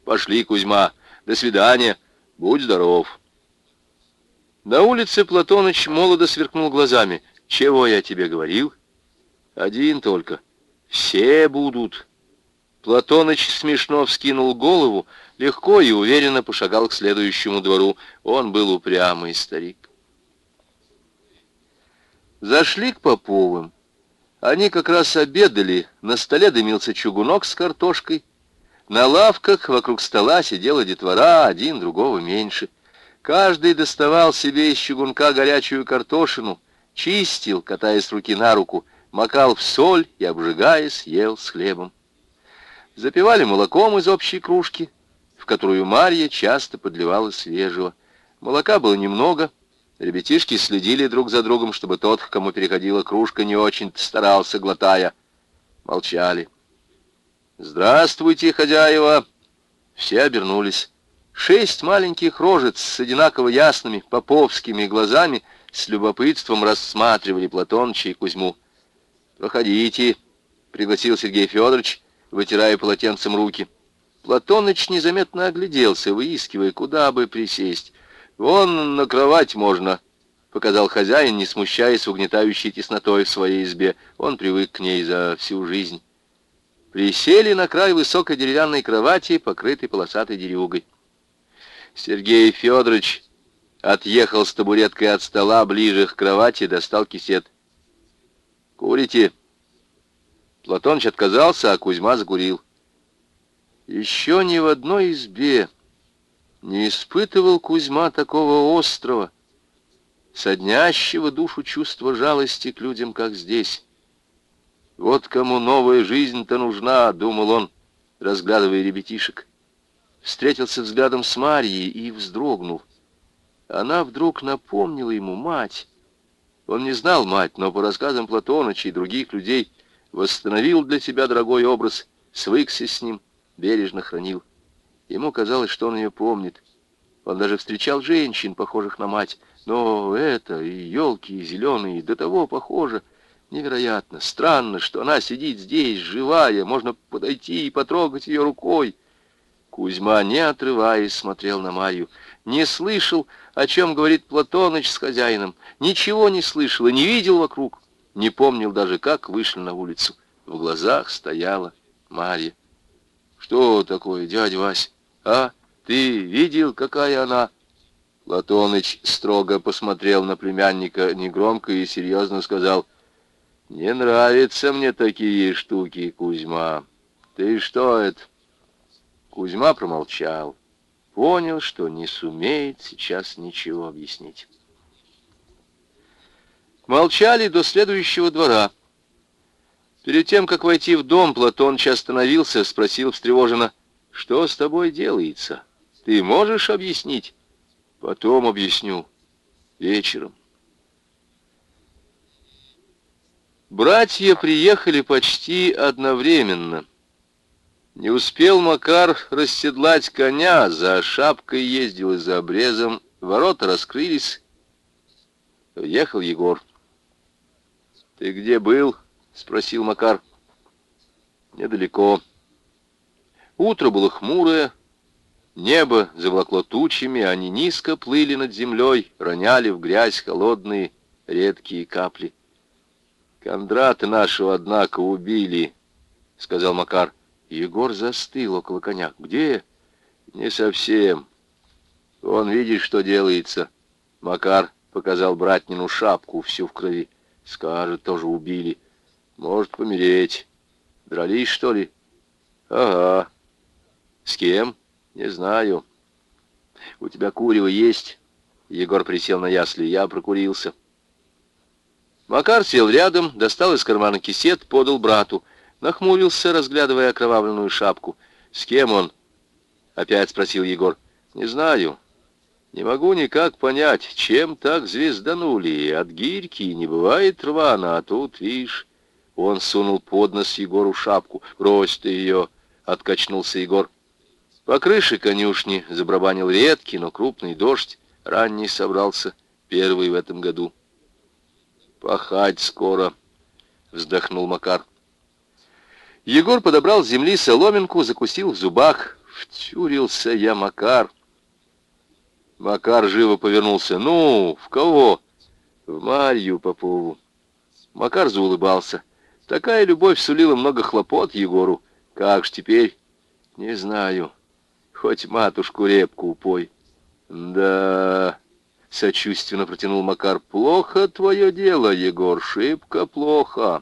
Пошли, Кузьма. До свидания. Будь здоров. На улице Платоныч молодо сверкнул глазами. «Чего я тебе говорил?» «Один только. Все будут». Платоныч смешно вскинул голову, легко и уверенно пошагал к следующему двору. Он был упрямый старик. Зашли к Поповым. Они как раз обедали, на столе дымился чугунок с картошкой. На лавках вокруг стола сидела детвора, один другого меньше — Каждый доставал себе из чугунка горячую картошину, чистил, катая с руки на руку, макал в соль и, обжигая, съел с хлебом. Запивали молоком из общей кружки. в которую Марья часто подливала свежего. Молока было немного, ребятишки следили друг за другом, чтобы тот, к кому переходила кружка, не очень старался, глотая. Молчали. «Здравствуйте, хозяева!» Все обернулись. Шесть маленьких рожец с одинаково ясными поповскими глазами с любопытством рассматривали Платоныча и Кузьму. «Проходите», — пригласил Сергей Федорович, вытирая полотенцем руки. Платоныч незаметно огляделся, выискивая, куда бы присесть. «Вон на кровать можно», — показал хозяин, не смущаясь угнетающей теснотой в своей избе. Он привык к ней за всю жизнь. Присели на край высокой деревянной кровати, покрытой полосатой дерюгой. Сергей Федорович отъехал с табуреткой от стола ближе к кровати, достал кисет. «Курите?» Платоныч отказался, а Кузьма закурил. Еще ни в одной избе не испытывал Кузьма такого острого, соднящего душу чувства жалости к людям, как здесь. Вот кому новая жизнь-то нужна, думал он, разглядывая ребятишек. Встретился взглядом с Марьей и вздрогнул. Она вдруг напомнила ему мать. Он не знал мать, но по рассказам Платоныча и других людей восстановил для себя дорогой образ, свыкся с ним, бережно хранил. Ему казалось, что он ее помнит. Он даже встречал женщин, похожих на мать, но это и елки, и зеленые, до того похоже. Невероятно, странно, что она сидит здесь, живая, можно подойти и потрогать ее рукой. Кузьма, не отрываясь, смотрел на Марью. Не слышал, о чем говорит Платоныч с хозяином. Ничего не слышал и не видел вокруг. Не помнил даже, как вышли на улицу. В глазах стояла Марья. «Что такое, дядя Вась? А? Ты видел, какая она?» Платоныч строго посмотрел на племянника негромко и серьезно сказал, «Не нравятся мне такие штуки, Кузьма. Ты что это?» Кузьма промолчал, понял, что не сумеет сейчас ничего объяснить. Молчали до следующего двора. Перед тем, как войти в дом, Платоныч остановился, спросил встревоженно, «Что с тобой делается? Ты можешь объяснить?» «Потом объясню. Вечером». Братья приехали почти одновременно. Не успел Макар расседлать коня, за шапкой ездил и за обрезом, ворота раскрылись. Ехал Егор. «Ты где был?» — спросил Макар. «Недалеко». Утро было хмурое, небо заволокло тучами, они низко плыли над землей, роняли в грязь холодные редкие капли. «Кондрата нашего, однако, убили», — сказал Макар. Егор застыл около коня. «Где?» «Не совсем. Он видишь, что делается». Макар показал братнину шапку, всю в крови. Скажет, тоже убили. Может помереть. Дрались, что ли? Ага. С кем? Не знаю. У тебя курево есть? Егор присел на ясли. Я прокурился. Макар сел рядом, достал из кармана кисет, подал брату. Нахмурился, разглядывая окровавленную шапку. «С кем он?» — опять спросил Егор. «Не знаю. Не могу никак понять, чем так звезданули. От гирьки не бывает рвана, а тут, видишь...» Он сунул под нос Егору шапку. «Брось ты ее!» — откачнулся Егор. По крыше конюшни забрабанил редкий, но крупный дождь. Ранний собрался, первый в этом году. «Пахать скоро!» — вздохнул Макар. Егор подобрал с земли соломинку, закусил в зубах. «Втюрился я, Макар!» Макар живо повернулся. «Ну, в кого?» «В Марью Попову». Макар заулыбался. Такая любовь сулила много хлопот Егору. Как ж теперь? Не знаю. Хоть матушку репку упой. Да, сочувственно протянул Макар. Плохо твое дело, Егор, шибко плохо.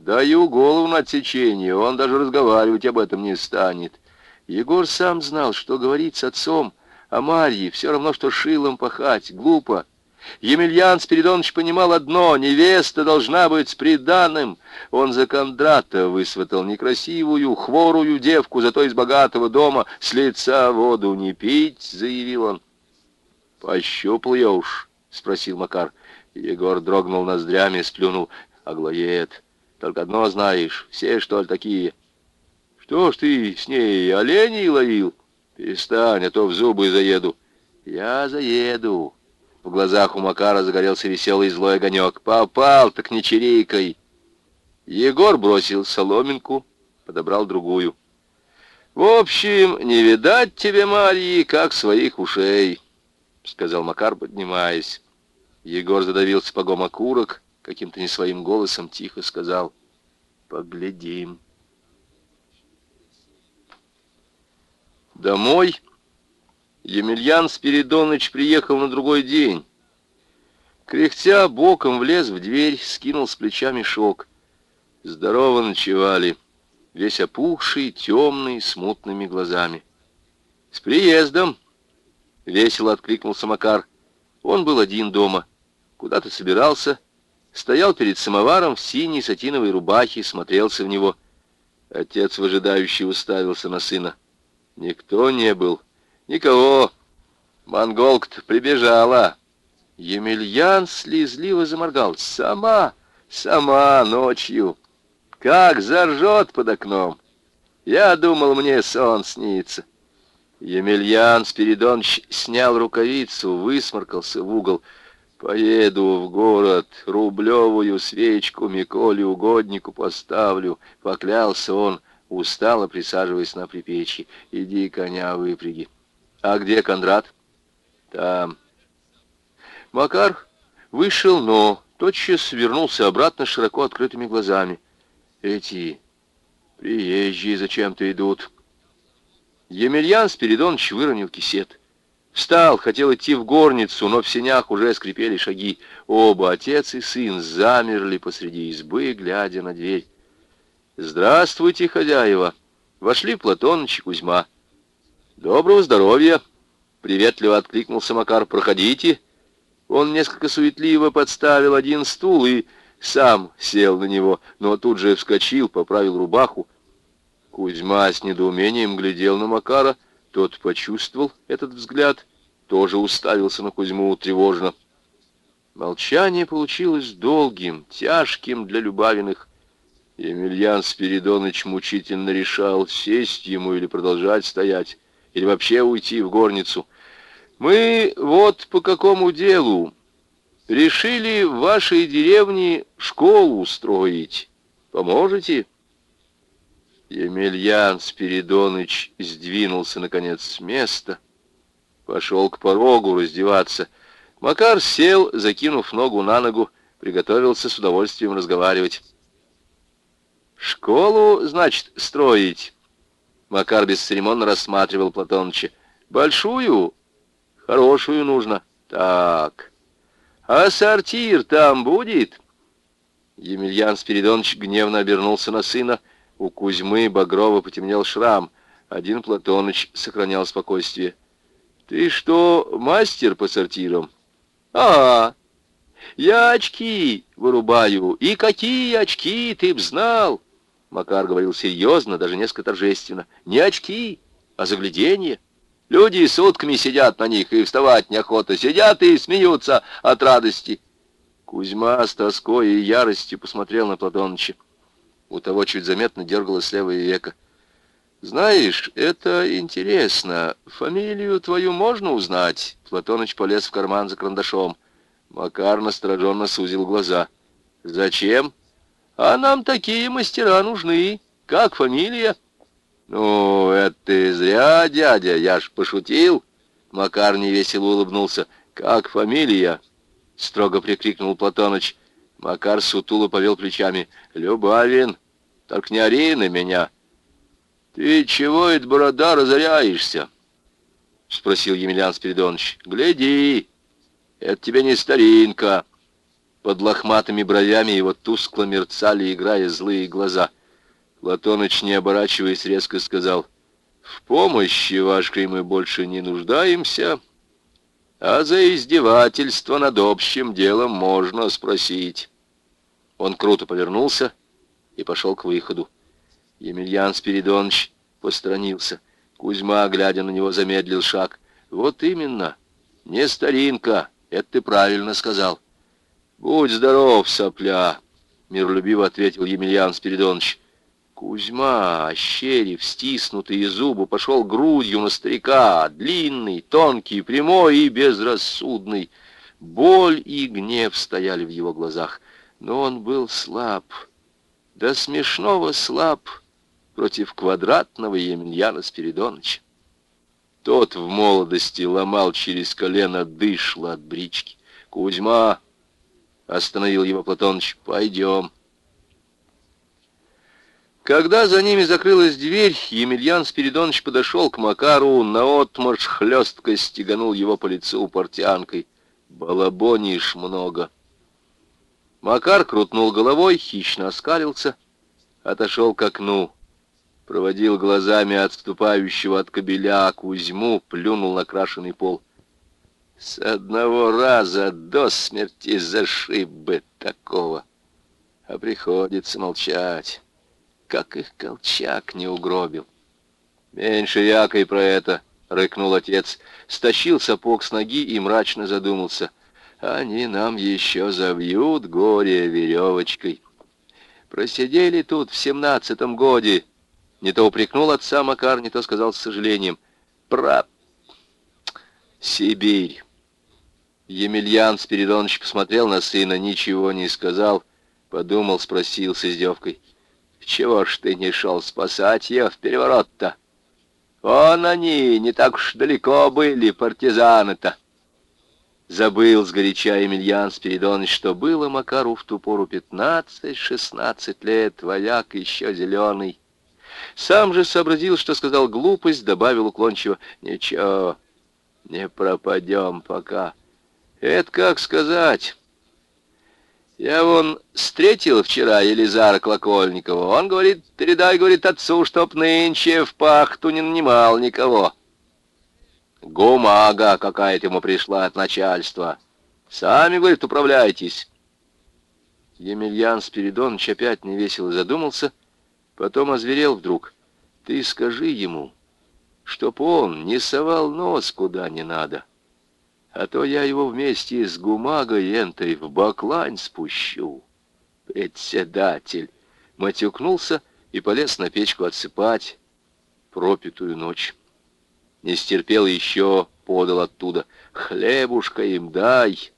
Даю голову на отсечение, он даже разговаривать об этом не станет. Егор сам знал, что говорить с отцом, а Марье все равно, что шилом пахать, глупо. Емельян Спиридонович понимал одно — невеста должна быть с приданным. Он за Кондрата высватал некрасивую, хворую девку, зато из богатого дома с лица воду не пить, — заявил он. — Пощупал я уж, — спросил Макар. Егор дрогнул ноздрями, сплюнул. — Аглоед, только одно знаешь, все, что ли, такие. — Что ж ты с ней оленей ловил? Перестань, а то в зубы заеду. — Я заеду. В глазах у Макара загорелся веселый злой огонек. «Попал, так не чирикой!» Егор бросил соломинку, подобрал другую. «В общем, не видать тебе, Марьи, как своих ушей», — сказал Макар, поднимаясь. Егор задавил сапогом окурок, каким-то не своим голосом тихо сказал «Поглядим». Домой Емельян Спиридоныч приехал на другой день. Кряхтя боком влез в дверь, скинул с плеча мешок. Здорово ночевали, весь опухший, темный, с мутными глазами. «С приездом!» — весело откликнулся Макар. Он был один дома, куда-то собирался, стоял перед самоваром в синей сатиновой рубахе, смотрелся в него. Отец выжидающий уставился на сына. Никто не был. «Никого. Монголка-то прибежала». Емельян слезливо заморгал. «Сама, сама ночью. Как заржет под окном. Я думал, мне сон снится». Емельян Спиридонович снял рукавицу, высморкался в угол. «Поеду в город, рублевую свечку Миколе угоднику поставлю», — поклялся он, устало присаживаясь на припечье. «Иди коня выпряги». «А где Кондрат?» «Там». Макар вышел, но тотчас вернулся обратно широко открытыми глазами. «Эти приезжие зачем-то идут». Емельян Спиридонович выронил кисет. Встал, хотел идти в горницу, но в сенях уже скрипели шаги. Оба, отец и сын, замерли посреди избы, глядя на дверь. «Здравствуйте, хозяева!» Вошли Платоныч и Кузьма. «Доброго здоровья!» — приветливо откликнулся Макар. «Проходите!» Он несколько суетливо подставил один стул и сам сел на него, но тут же вскочил, поправил рубаху. Кузьма с недоумением глядел на Макара. Тот почувствовал этот взгляд, тоже уставился на Кузьму тревожно. Молчание получилось долгим, тяжким для Любавиных. Емельян Спиридоныч мучительно решал, сесть ему или продолжать стоять или вообще уйти в горницу. Мы вот по какому делу решили в вашей деревне школу устроить. Поможете? Емельян Спиридоныч сдвинулся, наконец, с места, пошел к порогу раздеваться. Макар сел, закинув ногу на ногу, приготовился с удовольствием разговаривать. «Школу, значит, строить?» Макар бесцеремонно рассматривал Платоныча. «Большую? Хорошую нужно. Так. А сортир там будет?» Емельян Спиридонович гневно обернулся на сына. У Кузьмы Багрова потемнел шрам. Один Платоныч сохранял спокойствие. «Ты что, мастер по сортирам?» «А, я очки вырубаю. И какие очки, ты б знал!» Макар говорил серьезно, даже несколько торжественно. Не очки, а загляденье. Люди сутками сидят на них, и вставать неохота. Сидят и смеются от радости. Кузьма с тоской и яростью посмотрел на Платоныча. У того чуть заметно дергалось левое веко. «Знаешь, это интересно. Фамилию твою можно узнать?» Платоныч полез в карман за карандашом. Макар настороженно сузил глаза. «Зачем?» А нам такие мастера нужны. Как фамилия? Ну, это ты зря, дядя, я ж пошутил. Макар невесело улыбнулся. Как фамилия? Строго прикрикнул Платоныч. Макар сутуло повел плечами. Любавин, только не ори на меня. Ты чего, это борода, разоряешься? Спросил Емельян Спиридонович. Гляди, это тебе не старинка. Под лохматыми бровями его тускло мерцали, играя злые глаза. Платоныч, не оборачиваясь, резко сказал, «В помощи вашей мы больше не нуждаемся. А за издевательство над общим делом можно спросить. Он круто повернулся и пошел к выходу. Емельян Спиридонович посторонился. Кузьма, глядя на него, замедлил шаг. «Вот именно, не старинка, это ты правильно сказал». «Будь здоров, сопля!» — миролюбиво ответил Емельян Спиридонович. Кузьма, ощерив стиснутые зубы, пошел грудью на старика, длинный, тонкий, прямой и безрассудный. Боль и гнев стояли в его глазах, но он был слаб, до смешного слаб против квадратного Емельяна Спиридоновича. Тот в молодости ломал через колено дышло от брички. «Кузьма!» — остановил его Платоныч. «Пойдем». Когда за ними закрылась дверь, Емельян Спиридонович подошел к Макару, наотмашь хлестко стеганул его по лицу портянкой. «Балабонишь много». Макар крутнул головой, хищно оскалился, отошел к окну, проводил глазами отступающего от кобеля Кузьму, плюнул на крашеный пол. С одного раза до смерти зашиб бы такого, а приходится молчать как их Колчак не угробил. «Меньше якой про это!» — рыкнул отец, стащил сапог с ноги и мрачно задумался. «Они нам еще завьют горе веревочкой. Просидели тут в семнадцатом годе». Не то упрекнул отца Макар, не то сказал с сожалением. «Про... Сибирь». Емельян Спиридонович посмотрел на сына, ничего не сказал, подумал, спросил с издевкой. Чего ж ты не шел спасать ее в переворот-то? Вон они, не так уж далеко были, партизаны-то. Забыл сгоряча Емельян Спиридонович, что было Макару в ту пору пятнадцать-шестнадцать лет, вояк еще зеленый. Сам же сообразил, что сказал глупость, добавил уклончиво, «Ничего, не пропадем пока». Это как сказать? Я вон встретил вчера Елизара Колокольникова. Он говорит, передай, говорит, отцу, чтоб нынче в пахту не нанимал никого. Гумага какая-то ему пришла от начальства. Сами, говорит, управляйтесь. Емельян Спиридонович опять невесело задумался, потом озверел вдруг. Ты скажи ему, чтоб он не совал нос куда не надо а то я его вместе с гумагой энтой в баклань спущу. Председатель матюкнулся и полез на печку отсыпать пропитую ночь. Не стерпел еще, подал оттуда. Хлебушка им дай,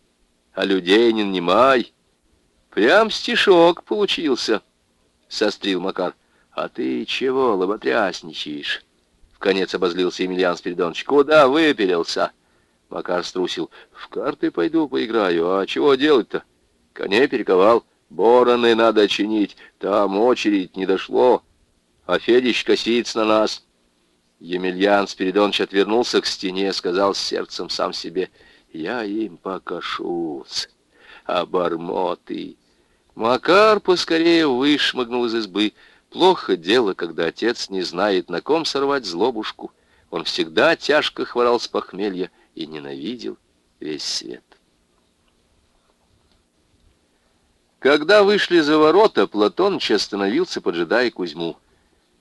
а людей не нанимай. Прям стишок получился, сострил Макар. А ты чего лоботрясничаешь? В конец обозлился Емельян Спиридонович. Куда выпилился? — Макар струсил. «В карты пойду поиграю. А чего делать-то? Коней перековал. Бороны надо чинить. Там очередь не дошло. А Федич косится на нас». Емельян Спиридонович отвернулся к стене, сказал с сердцем сам себе. «Я им покашусь. Обормоты». Макар поскорее вышмыгнул из избы. Плохо дело, когда отец не знает, на ком сорвать злобушку. Он всегда тяжко хворал с похмелья и ненавидел весь свет. Когда вышли за ворота, Платоныч остановился, поджидая Кузьму.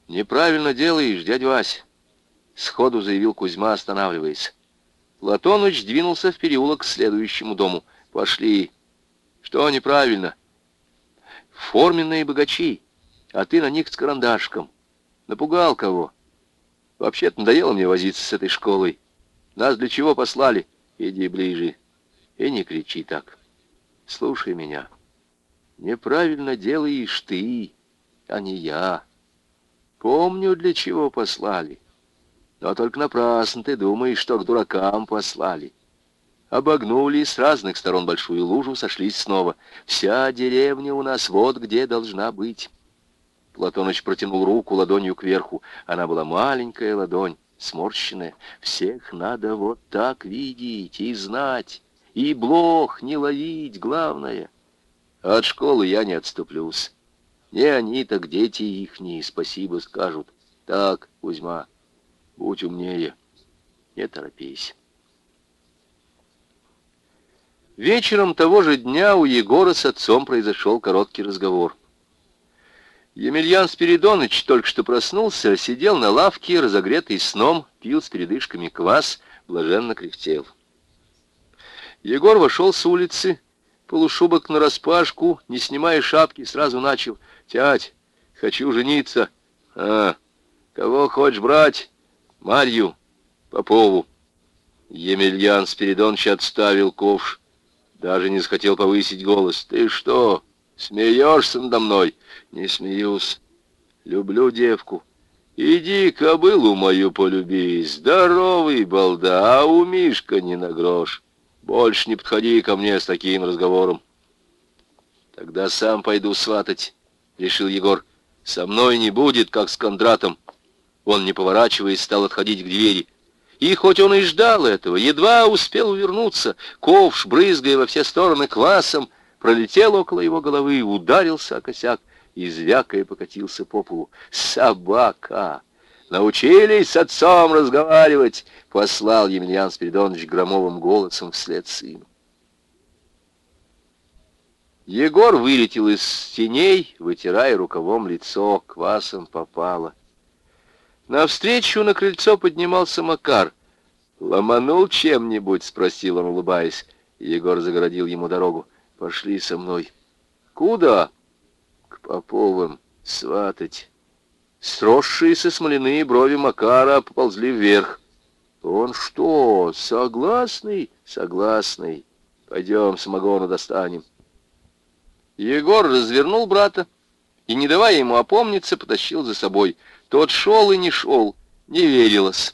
«Неправильно делаешь, дядя Вась», — сходу заявил Кузьма, останавливаясь. Платоныч двинулся в переулок к следующему дому. «Пошли». «Что неправильно?» «Форменные богачи, а ты на них с карандашком. Напугал кого?» «Вообще-то надоело мне возиться с этой школой. Нас для чего послали? Иди ближе. И не кричи так. Слушай меня. Неправильно делаешь ты, а не я. Помню, для чего послали. Но только напрасно ты думаешь, что к дуракам послали. Обогнули с разных сторон большую лужу, сошлись снова. Вся деревня у нас вот где должна быть. Платоныч протянул руку ладонью кверху. Она была маленькая ладонь сморщенная. Всех надо вот так видеть и знать, и блох не ловить, главное. От школы я не отступлюсь. Не они, так дети ихние спасибо скажут. Так, Кузьма, будь умнее, не торопись. Вечером того же дня у Егора с отцом произошел короткий разговор. Емельян Спиридоныч только что проснулся, сидел на лавке, разогретый сном, пил с передышками квас, блаженно кряхтел. Егор вошел с улицы, полушубок нараспашку, не снимая шапки, сразу начал. «Тять, хочу жениться». «А, кого хочешь брать?» «Марью Попову». Емельян Спиридонович отставил ковш. Даже не захотел повысить голос. «Ты что, смеешься надо мной?» «Не смеюсь. Люблю девку. Иди кобылу мою полюби. Здоровый балда, а у Мишка не на грош. Больше не подходи ко мне с таким разговором». «Тогда сам пойду сватать», — решил Егор. «Со мной не будет, как с Кондратом». Он, не поворачиваясь, стал отходить к двери. И хоть он и ждал этого, едва успел увернуться, ковш, брызгая во все стороны квасом, пролетел около его головы, ударился о косяк и, звякая, покатился по полу. «Собака! Научились с отцом разговаривать!» — послал Емельян Спиридонович громовым голосом вслед сыну. Егор вылетел из теней, вытирая рукавом лицо, квасом попало. Навстречу на крыльцо поднимался Макар. «Ломанул чем-нибудь?» — спросил он, улыбаясь. Егор загородил ему дорогу. «Пошли со мной». «Куда?» «К Поповым. Сватать». Сросшиеся смоляные брови Макара поползли вверх. «Он что, согласный?» «Согласный. Пойдем, самогону достанем». Егор развернул брата и, не давая ему опомниться, потащил за собой — тот шел и не шел, не верилось.